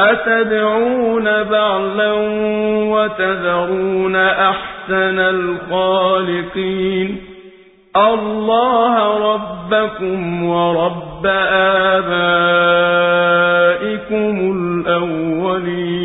أَتَدْعُونَ بَعْلًا وَتَذَرُونَ أَحْسَنَ الْخَالِقِينَ؟ اللَّهَ رَبَّكُمْ وَرَبَّ آبَائِكُمُ